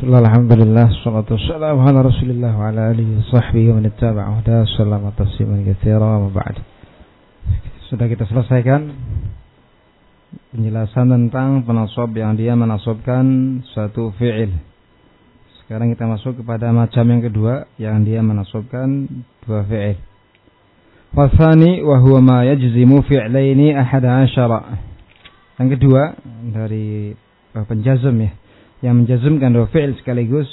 Bismillah, alhamdulillah, ba'd. Sudah kita selesaikan penjelasan tentang penasab yang dia menasabkan suatu fi'il. Sekarang kita masuk kepada macam yang kedua yang dia menasabkan dua fi'il. Wasani wa huwa ma yajzimu fi'laini ahada asyara. Yang kedua dari penjazm ya yang menjazmkan dua fi'il sekaligus.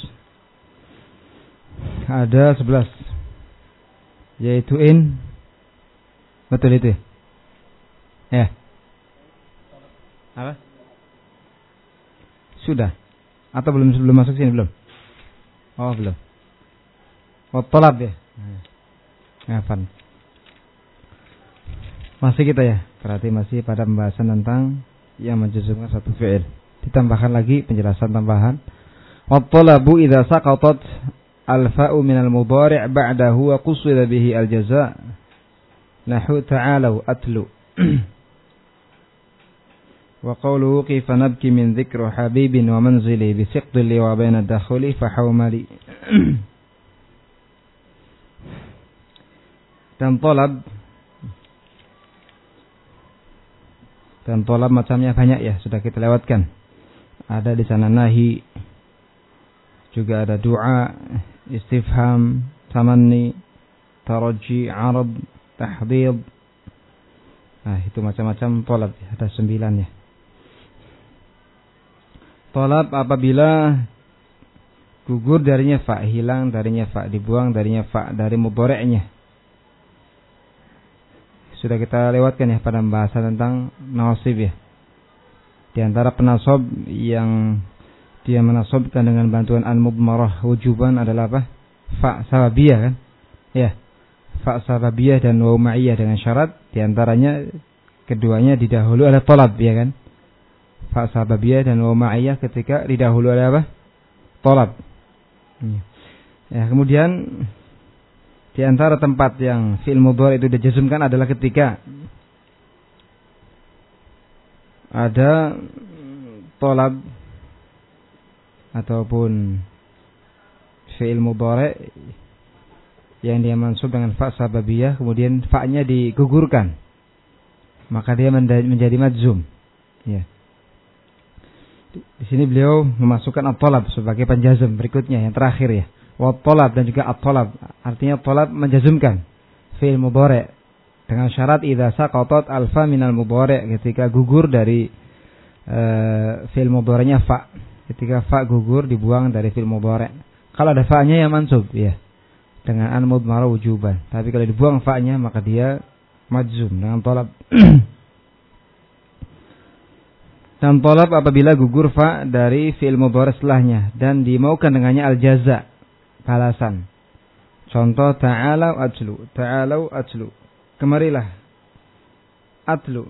Ada sebelas. Yaitu in. Betul itu ya? Apa? Sudah. Atau belum sebelum masuk sini belum? Oh belum. Oh tolab ya? Ngafan. Masih kita ya, berarti masih pada pembahasan tentang yang menjazmkan satu fi'il ditambahkan lagi penjelasan tambahan. Wat-talabu idza saqatat al-fa'u min al-mudhari' ba'dahu wa qusida bihi al-jaza' nahu ta'alu atlu. Wa qawluhu kayfa nabki min dhikri habibin wa manzili bi siqdi li wa bayna dakhuli fa hawmali dan talab. Dan talab macamnya banyak ya sudah kita lewatkan ada di sana nahi. Juga ada doa istifham tamanni taraji arab tahdid nah itu macam-macam tolab ada sembilan ya. Tolab apabila gugur darinya fa hilang darinya fa dibuang darinya fa dari muboreknya sudah kita lewatkan ya pada pembahasan tentang nasib ya di antara penasob yang dia menasobkan dengan bantuan al-mubmarah wujuban adalah apa? Fa sababiyah kan? Ya. Fa sababiyah dan waw ma'iyah dengan syarat di antaranya keduanya didahului oleh talab ya kan? Fa sababiyah dan waw ma'iyah ketika didahului oleh apa? Talab. Ya. ya, kemudian di antara tempat yang fi'il mudhari itu dijazmkan adalah ketika ada tolab ataupun fi'il mudhari yang dia mansub dengan fa sababiyah kemudian fa-nya digugurkan. Maka dia menjadi madzum ya. Di sini beliau memasukkan at-talab sebagai penjazm berikutnya yang terakhir ya. Wa talab dan juga at-talab. Artinya talab menjazmkan fi'il mudhari dengan syarat idza saqatat alfa minal mudhari. Ketika gugur dari uh, fil mudhari'nya fa. Ketika fa gugur dibuang dari fil mudhari. Kalau ada fa-nya ya mansub ya. Dengan an mudmara wujuban. Tapi kalau dibuang fa-nya maka dia majzum dengan tolab. Dan tolab apabila gugur fa dari fi'il mudhari setelahnya. Dan dimaukan dengannya al jaza balasan. Contoh ta'alau atlu ta'alau atlu kemarilah. Atlu.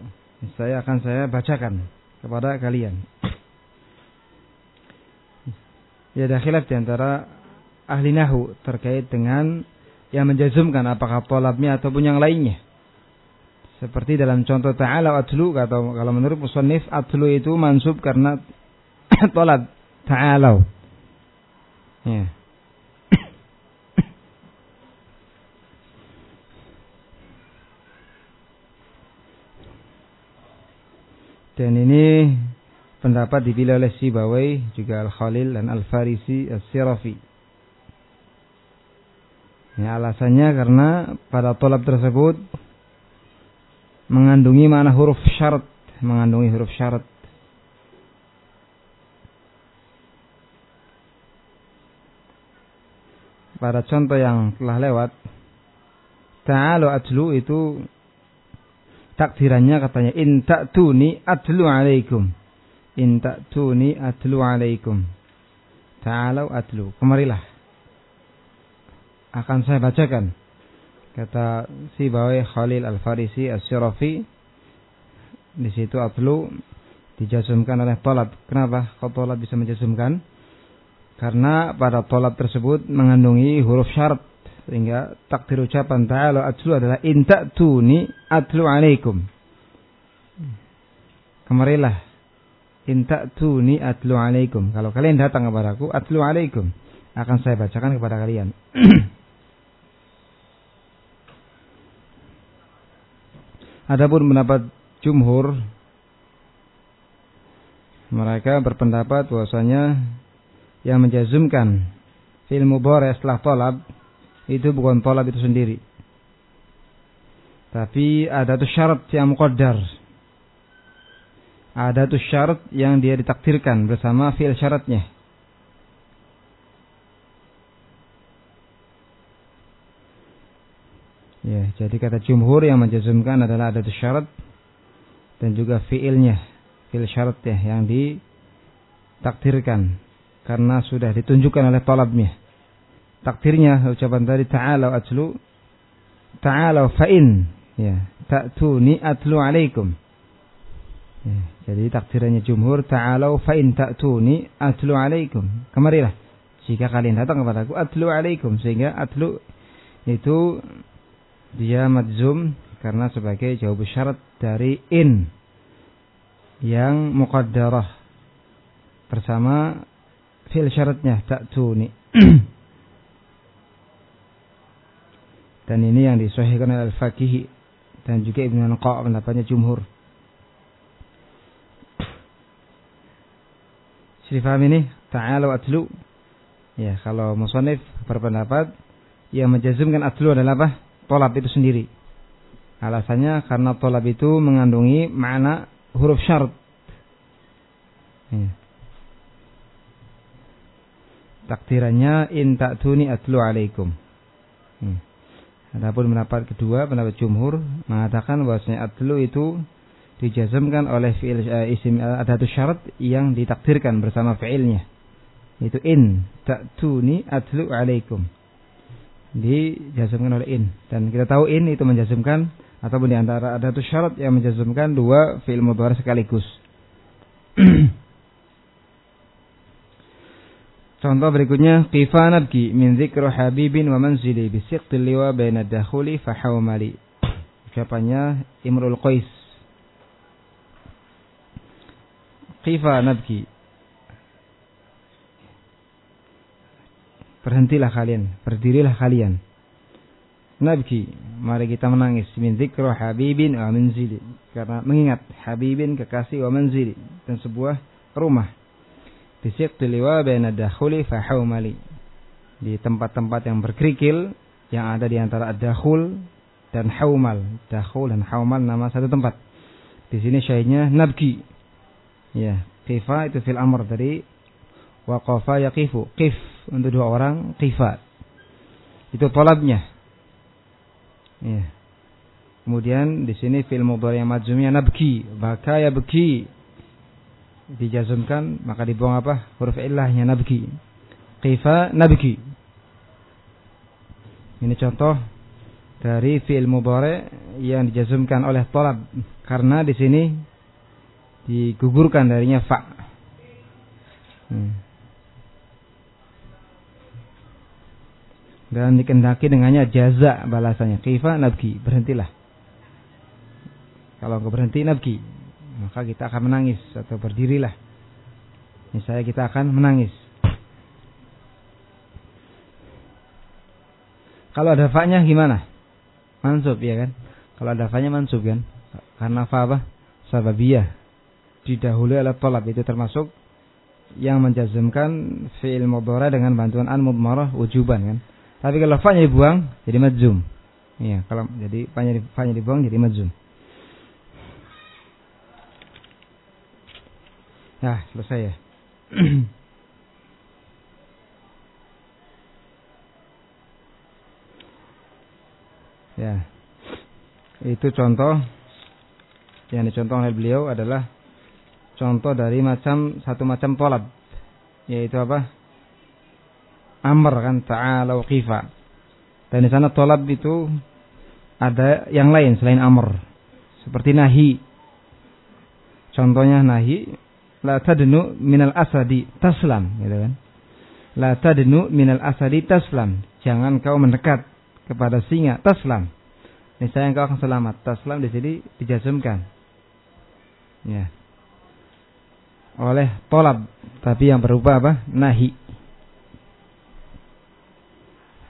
Saya akan saya bacakan kepada kalian. Ya ada khilaf di antara ahli nahu terkait dengan yang menjazumkan apakah tolabnya ataupun yang lainnya. Seperti dalam contoh ta'ala atlu atau kalau menurut musannif atlu itu mansub karena tolab ta'ala ya Dan ini pendapat dipilih oleh Sibawai, juga Al-Khalil dan Al-Farisi Al-Sirafi. Ya, alasannya karena pada tolab tersebut mengandungi mana huruf syarat, mengandungi huruf syarat. Pada contoh yang telah lewat, ta'alu atlu itu takdirannya katanya in ta'tuni atlu alaikum. In ta'tuni atlu alaikum. Ta'alau atlu. Kemarilah. Akan saya bacakan. Kata si Bawai Khalil Al-Farisi As-Sirafi di situ atlu dijazumkan oleh tolab. Kenapa? Kau tolab bisa menjazumkan karena pada tolab tersebut mengandungi huruf syarat sehingga takdir ucapan ta'ala atlu adalah in ta'tuni atlu alaikum. Kemarilah in ta'tuni atlu alaikum. Kalau kalian datang kepadaku, atlu alaikum. Akan saya bacakan kepada kalian. Adapun pendapat jumhur mereka berpendapat bahwasanya yang menjazumkan fil mudhari setelah tolab itu bukan tolab itu sendiri. Tapi ada tuh syarat yang muqaddar. Ada tuh syarat yang dia ditakdirkan bersama fi'il syaratnya. Ya, jadi kata jumhur yang menjazumkan adalah ada tuh syarat dan juga fi'ilnya, fi'il syaratnya yang ditakdirkan karena sudah ditunjukkan oleh talabnya. Takdirnya ucapan tadi ta'ala atlu ta'ala fa'in ya ta'tuni atlu alaikum. Ya, jadi takdirannya jumhur ta'ala fa'in ta'tuni atlu alaikum. Kemarilah jika kalian datang kepada aku atlu alaikum sehingga atlu itu dia madzum karena sebagai jawab syarat dari in yang muqaddarah bersama fil syaratnya ta'tuni. dan ini yang disahihkan oleh Al-Faqih dan juga Ibnu Anqa pendapatnya jumhur. Sudah paham ini? Ta'ala atlu. Ya, kalau musonif berpendapat yang menjazumkan atlu adalah apa? Tolab itu sendiri. Alasannya karena tolab itu mengandungi makna huruf syarat. Ya takdirannya in ta'tuni atlu alaikum. Adapun pendapat kedua, pendapat jumhur mengatakan bahwasanya atlu itu dijazmkan oleh fi'il uh, isim ada syarat yang ditakdirkan bersama fi'ilnya. Itu in ta'tuni atlu alaikum. Dijazmkan oleh in dan kita tahu in itu menjazmkan ataupun di antara ada syarat yang menjazmkan dua fi'il mudhari sekaligus. Contoh berikutnya Qifa nabki min zikru habibin wa manzili bisiqtil liwa baina dakhuli fahawmali. Ucapannya Imrul Qais. Qifa nabki. Berhentilah kalian, berdirilah kalian. Nabki, mari kita menangis min zikru habibin wa manzili karena mengingat habibin kekasih wa manzili dan sebuah rumah Bisiqti liwa baina dakhuli fahaumali. Di tempat-tempat yang berkerikil yang ada di antara dakhul dan haumal. Dakhul dan haumal nama satu tempat. Di sini syahidnya nabki. Ya, kifa itu fil amr dari waqafa yaqifu. Qif untuk dua orang, kifa. Itu tolabnya. Ya. Kemudian di sini fil mudhari yang majzumnya nabki, baka ya beki dijazumkan maka dibuang apa? Huruf illahnya nabki. Qifa nabki. Ini contoh dari fi'il mudhari yang dijazumkan oleh tolab karena di sini digugurkan darinya fa. Hmm. dan dikendaki dengannya jaza balasannya. Qifa nabki. Berhentilah. Kalau enggak berhenti nabki maka kita akan menangis atau berdirilah. Misalnya kita akan menangis. Kalau ada fa-nya gimana? Mansub ya kan? Kalau ada fa-nya mansub kan? Karena fa apa? Sababiyah. Didahului oleh tolab itu termasuk yang menjazmkan fi'il mudhara dengan bantuan an mudmarah wujuban kan. Tapi kalau fa-nya dibuang jadi madzum. Iya, kalau jadi fa-nya dibuang jadi madzum. Ya, selesai ya. ya. Itu contoh yang dicontoh oleh beliau adalah contoh dari macam satu macam tolab yaitu apa? Amr kan ta'ala qifa. Dan di sana tolab itu ada yang lain selain amr. Seperti nahi. Contohnya nahi la tadnu minal asadi taslam gitu kan? La tadnu minal asadi taslam. Jangan kau mendekat kepada singa taslam. Niscaya engkau akan selamat. Taslam di sini dijazmkan. Ya. Oleh tolab tapi yang berupa apa? Nahi.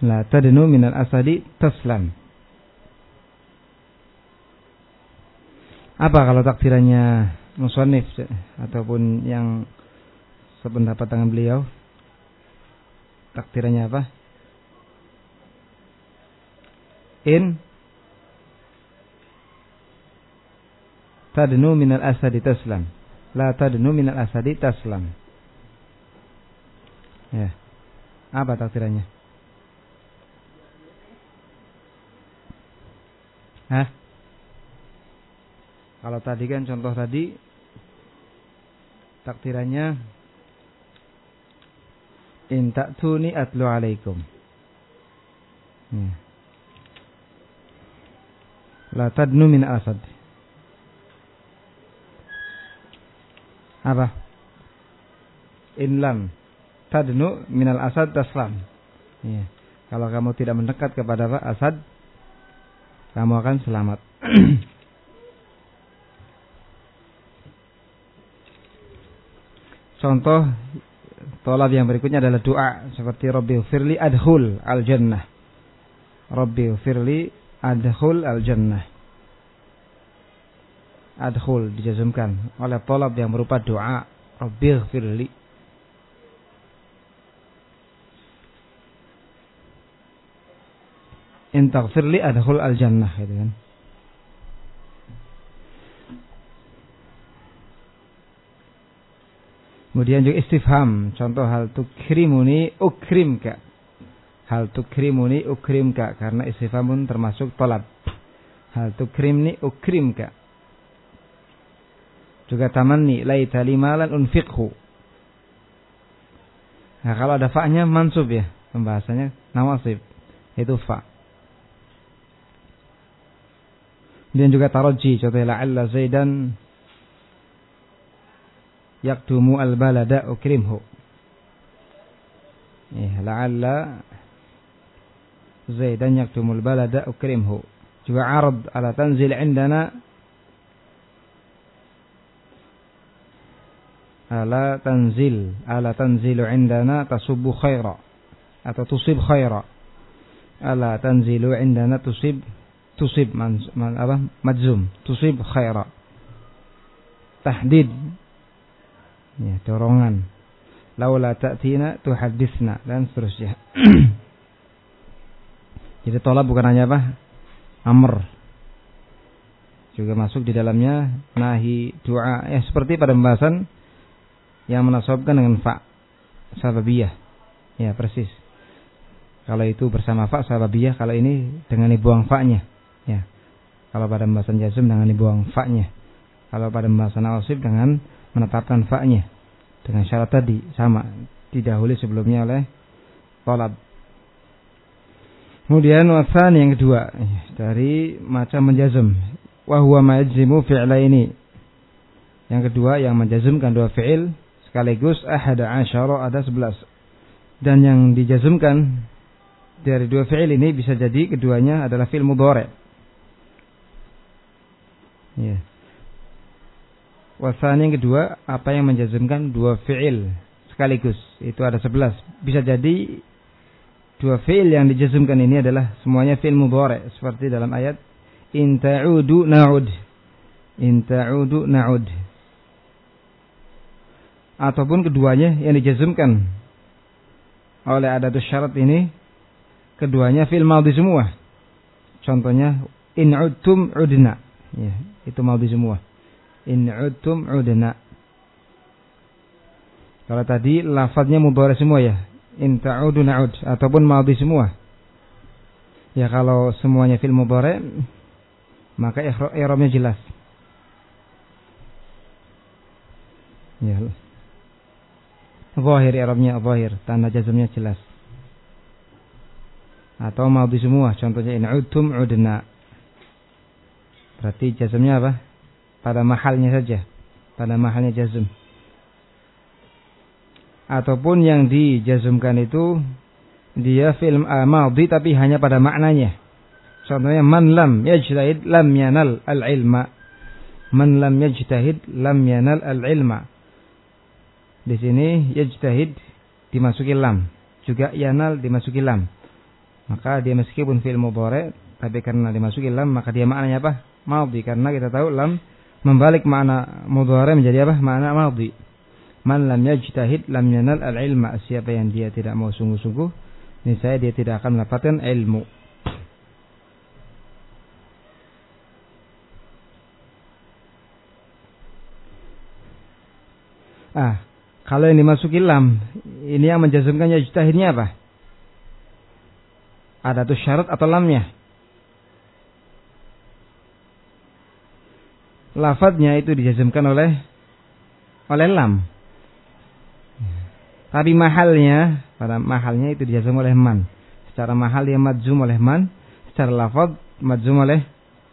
La tadnu minal asadi taslam. Apa kalau takdirannya musonif ataupun yang sependapat dengan beliau. Takdirannya apa? In tadnu minal asadi taslam. La tadnu minal asadi taslam. Ya. Apa takdirannya? Hah? Kalau tadi kan contoh tadi takdirannya in ta'tuni atlu alaikum. Ya. La tadnu min asad. Apa? In lam tadnu min al asad taslam. Ya. Kalau kamu tidak mendekat kepada asad, kamu akan selamat. Contoh tolab yang berikutnya adalah doa seperti Rabbi firli adhul al jannah. Rabbi firli adhul al jannah. Adhul dijazmkan oleh tolab yang berupa doa Rabbi firli. In taghfirli adhul al jannah gitu kan. Kemudian juga istifham. Contoh hal tukrimuni ukrimka. Hal tukrimuni ukrimka. Karena istifham pun termasuk tolab. Hal tukrimni ukrimka. Juga tamanni laita limalan unfiqhu. Nah, kalau ada fa'nya mansub ya. Pembahasannya nawasib. Itu fa'. Kemudian juga taroji. Contohnya la'alla zaidan yakdumu al-balada ukrimhu. Ya, la'alla Zaidan yakdumu al-balada ukrimhu. Juga arad ala tanzil indana ala tanzil ala tanzilu indana tasubbu khaira atau tusib khaira ala tanzilu indana tusib tusib man, man apa majzum tusib khaira tahdid ya, dorongan. Laula ta'tina tuhadisna dan seterusnya. Jadi tolak bukan hanya apa? Amr. Juga masuk di dalamnya nahi doa. Ya seperti pada pembahasan yang menasobkan dengan fa sababiyah. Ya persis. Kalau itu bersama fa sababiyah kalau ini dengan dibuang fa-nya. Ya. Kalau pada pembahasan jazm dengan dibuang fa-nya. Kalau pada pembahasan awasib dengan menetapkan fa-nya dengan syarat tadi sama didahului sebelumnya oleh tolab. Kemudian wasan yang kedua dari macam menjazm wahwa majzimu fi'la ini. Yang kedua yang menjazmkan dua fi'il sekaligus ahada asyara ada sebelas. Dan yang dijazmkan dari dua fi'il ini bisa jadi keduanya adalah fi'il mudhari. Ya. Wasan yang kedua, apa yang menjazmkan dua fi'il sekaligus. Itu ada sebelas. Bisa jadi dua fi'il yang dijazmkan ini adalah semuanya fi'il mudhari seperti dalam ayat in ta'udu na'ud. In ta'udu na'ud. Ataupun keduanya yang dijazmkan oleh adatus syarat ini keduanya fi'il madhi semua. Contohnya in udtum udna. Ya, itu madhi semua in udtum udna. Kalau tadi lafadznya mudhari semua ya. In ta'udu na'ud ataupun madhi semua. Ya kalau semuanya fil mudhari maka i'rabnya jelas. Ya. Zahir i'rabnya zahir, tanda jazmnya jelas. Atau madhi semua, contohnya in udtum udna. Berarti jazmnya apa? Pada mahalnya saja, pada mahalnya jazm. Ataupun yang dijazmkan itu dia film madhi tapi hanya pada maknanya. Contohnya man lam yajtahid lam yanal al-ilma. Man lam yajtahid lam yanal al-ilma. Di sini yajtahid dimasuki lam, juga yanal dimasuki lam. Maka dia meskipun fi'il mudhari tapi karena dimasuki lam maka dia maknanya apa? Madhi karena kita tahu lam membalik makna mudhari menjadi apa? Makna madhi. Man lam yajtahid lam yanal al-ilma. Siapa yang dia tidak mau sungguh-sungguh, niscaya dia tidak akan mendapatkan ilmu. Ah, kalau yang dimasuki lam, ini yang menjazmkan yajtahidnya apa? Ada tuh syarat atau lamnya? Lafadznya itu dijazmkan oleh oleh lam. Tapi mahalnya, pada mahalnya itu dijazm oleh man. Secara mahal dia madzum oleh man, secara lafaz madzum oleh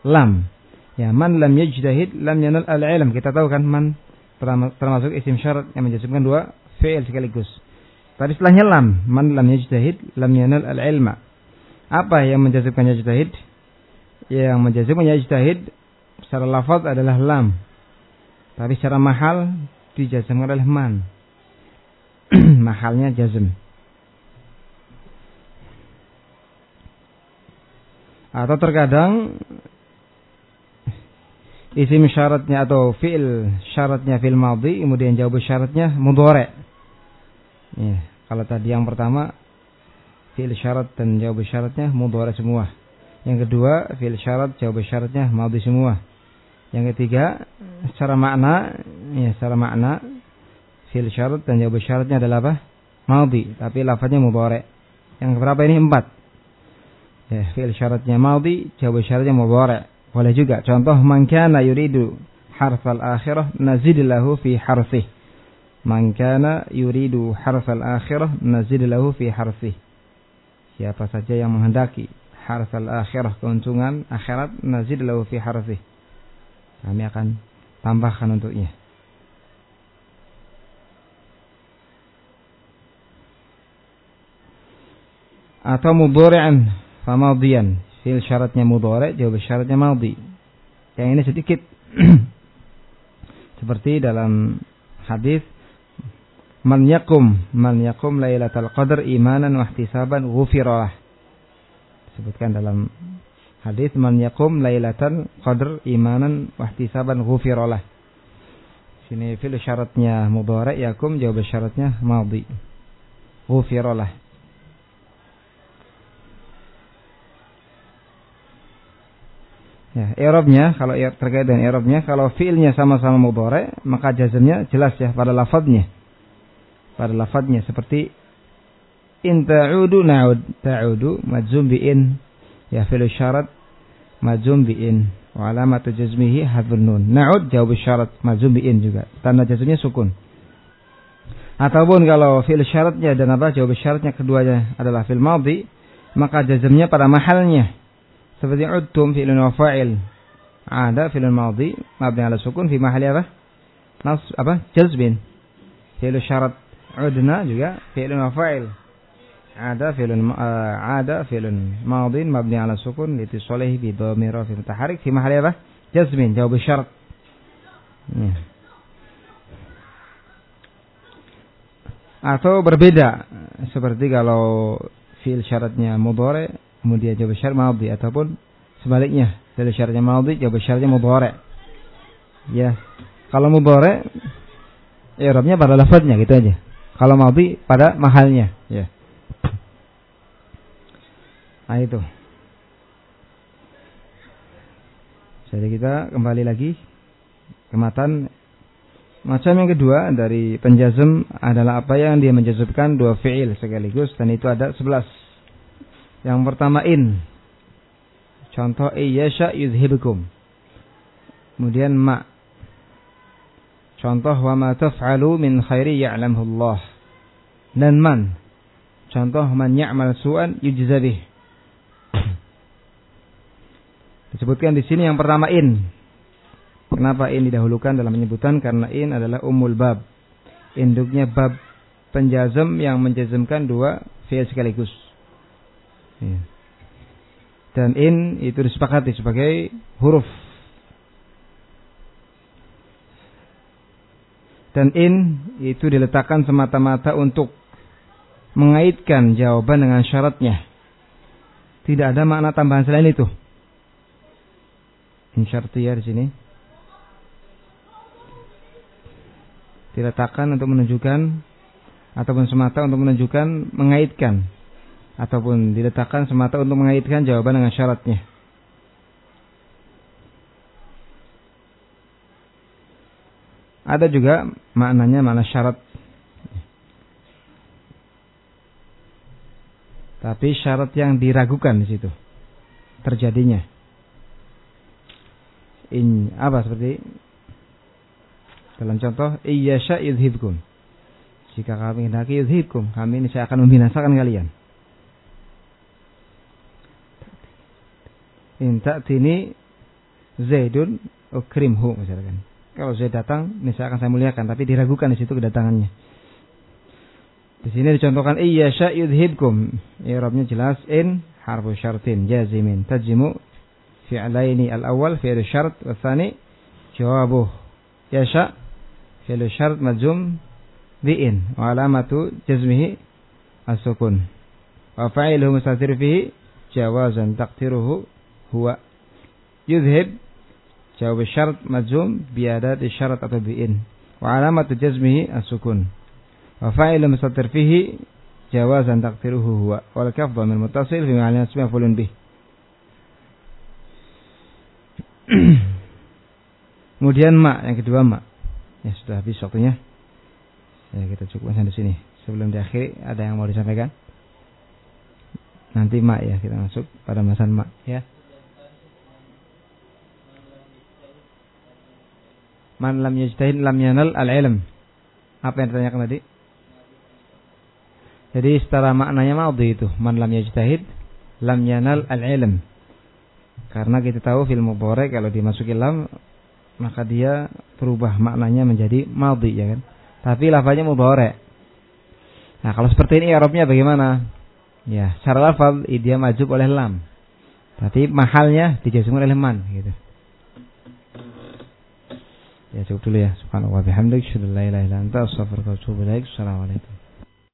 lam. Ya, man lam yajtahid lam yanal al-ilm. Kita tahu kan man termasuk isim syarat yang menjazmkan dua fi'il sekaligus. Tadi setelahnya lam, man lam yajtahid lam yanal al-ilma. Apa yang menjazmkan yajtahid? Yang menjazmkan yajtahid secara lafaz adalah lam. Tapi secara mahal dijazmkan oleh man. mahalnya jazm. Atau terkadang isim syaratnya atau fi'il syaratnya fi'il madhi kemudian jawab syaratnya mudhari. Ya, kalau tadi yang pertama fi'il syarat dan jawab syaratnya mudhari semua. Yang kedua fi'il syarat jawab syaratnya madhi semua. Yang ketiga secara makna ya secara makna fi'il syarat dan jawab syaratnya adalah apa? Madhi, tapi lafaznya mudhari. Yang berapa ini? Empat. Ya, fi'il syaratnya madhi, jawab syaratnya mudhari. Boleh juga. Contoh man kana yuridu harfal akhirah nazid lahu fi harfih. Man kana yuridu harfal akhirah nazid lahu fi harfih. Siapa saja yang menghendaki harfal akhirah keuntungan akhirat nazid lahu fi harfih. Kami akan tambahkan untuknya. atau mudhari'an famadiyan fil syaratnya mudhari jawab syaratnya madhi yang ini sedikit seperti dalam hadis man yakum man yakum lailatul qadar imanan wa ihtisaban ghufirah sebutkan dalam hadis man yakum lailatul qadar imanan wa ihtisaban ghufirah sini fil syaratnya mudhari yakum jawab syaratnya madhi. Ghufirah Ya, i'rabnya kalau terkait dengan i'rabnya kalau fiilnya sama-sama mudhari maka jazmnya jelas ya pada lafadznya. Pada lafadznya seperti in ta'udu na'ud ta'udu majzum bi in ya fi'il syarat majzum bi in wa alamatu jazmihi hadfun nun. Na'ud jawab syarat majzum bi in juga. Tanda jazmnya sukun. Ataupun kalau fi'il syaratnya dan apa jawab syaratnya keduanya adalah fi'il madhi maka jazmnya pada mahalnya seperti udtum fi'lun wa fa'il. Ada fi'lun madhi mabni ala sukun fi mahali apa? Nas apa? Jazbin. Fi'lu syarat udna juga fi'lun wa fa'il. Ada fi'lun uh, ada fi'lun madhi mabni ala sukun litisalihi bi dhamir fi mutaharrik fi mahali apa? Jazbin jawab syarat. Ya. Atau berbeda seperti kalau fi'il syaratnya mudhari kemudian jawab syarat madhi ataupun sebaliknya dari syaratnya madhi jawab syaratnya mudhari. Ya. Kalau mudhari i'rabnya pada lafadznya gitu aja. Kalau madhi pada mahalnya, ya. Nah itu. Jadi kita kembali lagi ke matan Macam yang kedua dari penjazm adalah apa yang dia menjazmkan dua fi'il sekaligus dan itu ada sebelas. Yang pertama in. Contoh iyyasha yuzhibukum. Kemudian ma. Contoh wa ma taf'alu min khairi ya'lamhu Allah. Dan man. Contoh man ya'mal su'an yujza Disebutkan di sini yang pertama in. Kenapa in didahulukan dalam penyebutan? Karena in adalah umul bab. Induknya bab penjazm yang menjazmkan dua fi'il sekaligus. Ya. Dan in itu disepakati sebagai huruf. Dan in itu diletakkan semata-mata untuk mengaitkan jawaban dengan syaratnya. Tidak ada makna tambahan selain itu. In syartiyah di sini. Diletakkan untuk menunjukkan ataupun semata untuk menunjukkan mengaitkan ataupun diletakkan semata untuk mengaitkan jawaban dengan syaratnya. Ada juga maknanya makna syarat. Tapi syarat yang diragukan di situ terjadinya. In apa seperti dalam contoh iyyasha yudhibkum. Jika kami hendaki yudhibkum, kami ini saya akan membinasakan kalian. In ta'tini Zaidun ukrimhu misalkan. Kalau Zaid datang, ini saya akan saya muliakan, tapi diragukan di situ kedatangannya. Di sini dicontohkan iya yudhibkum. I'rabnya jelas in harfu syartin jazimin tajimu fi'laini al-awwal fi'l syart wa tsani jawabuh. Yasha fi'l syart majzum bi'in wa alamatu jazmihi as-sukun. Wa fa'iluhu mustatir fihi jawazan taqdiruhu huwa. Yudhib Jawab syarat majzum biadat syarat atau bi'in. Wa alamat jazmihi as-sukun. Wa fa'ilu mustatir fihi jawazan taqdiruhu huwa. Wal kaf dhamir muttasil fi ma'na Kemudian mak yang kedua mak. Ya sudah habis waktunya. Ya kita cukupkan sampai sini. Sebelum diakhiri ada yang mau disampaikan? Nanti mak ya kita masuk pada masan mak ya. Man lam yajtahid lam yanal al-ilm. Apa yang ditanyakan tadi? Jadi secara maknanya maudhi itu. Man lam yajtahid lam yanal al-ilm. Karena kita tahu film mudhari kalau dimasuki lam maka dia berubah maknanya menjadi maudhi ya kan. Tapi lafaznya mudhari. Nah, kalau seperti ini Arabnya bagaimana? Ya, secara lafaz dia majub oleh lam. Tapi mahalnya dijazmkan oleh man gitu. Ya cukup dulu ya. Subhanallah bihamdik. Syukur la ilaha illa anta astaghfiruka wa atubu ilaik.